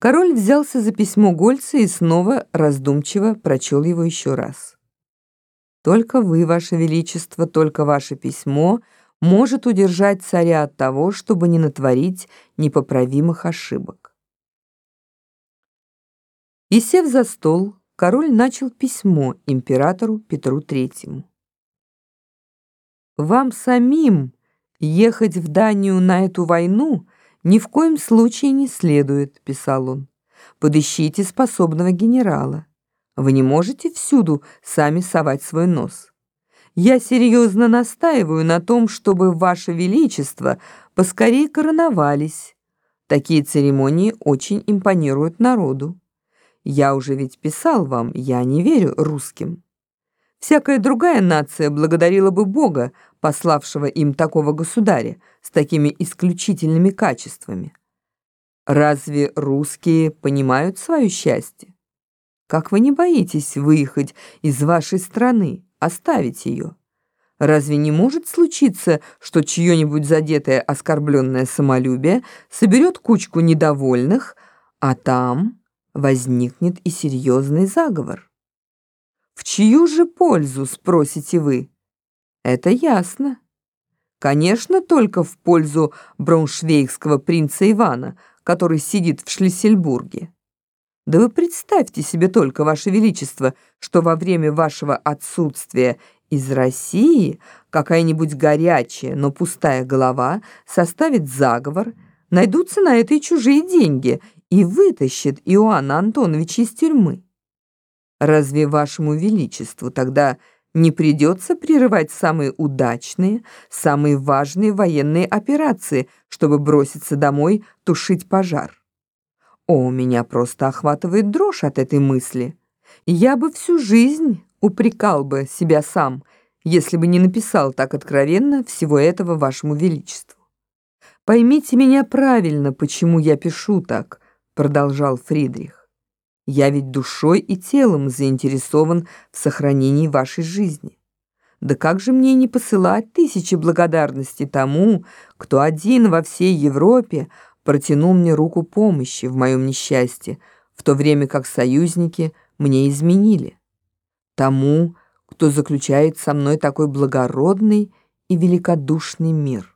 Король взялся за письмо Гольца и снова раздумчиво прочел его еще раз. «Только вы, ваше величество, только ваше письмо может удержать царя от того, чтобы не натворить непоправимых ошибок». И сев за стол, король начал письмо императору Петру Третьему. «Вам самим ехать в Данию на эту войну — «Ни в коем случае не следует», — писал он. «Подыщите способного генерала. Вы не можете всюду сами совать свой нос. Я серьезно настаиваю на том, чтобы Ваше Величество поскорее короновались. Такие церемонии очень импонируют народу. Я уже ведь писал вам, я не верю русским. Всякая другая нация благодарила бы Бога, пославшего им такого государя с такими исключительными качествами. Разве русские понимают свое счастье? Как вы не боитесь выехать из вашей страны, оставить ее? Разве не может случиться, что чье-нибудь задетое оскорбленное самолюбие соберет кучку недовольных, а там возникнет и серьезный заговор? В чью же пользу, спросите вы? Это ясно. Конечно, только в пользу брауншвейгского принца Ивана, который сидит в Шлиссельбурге. Да вы представьте себе только, Ваше Величество, что во время вашего отсутствия из России какая-нибудь горячая, но пустая голова составит заговор, найдутся на это и чужие деньги и вытащит Иоанна Антоновича из тюрьмы. Разве вашему величеству тогда не придется прерывать самые удачные, самые важные военные операции, чтобы броситься домой тушить пожар? О, меня просто охватывает дрожь от этой мысли. Я бы всю жизнь упрекал бы себя сам, если бы не написал так откровенно всего этого вашему величеству. Поймите меня правильно, почему я пишу так, продолжал Фридрих. Я ведь душой и телом заинтересован в сохранении вашей жизни. Да как же мне не посылать тысячи благодарностей тому, кто один во всей Европе протянул мне руку помощи в моем несчастье, в то время как союзники мне изменили? Тому, кто заключает со мной такой благородный и великодушный мир.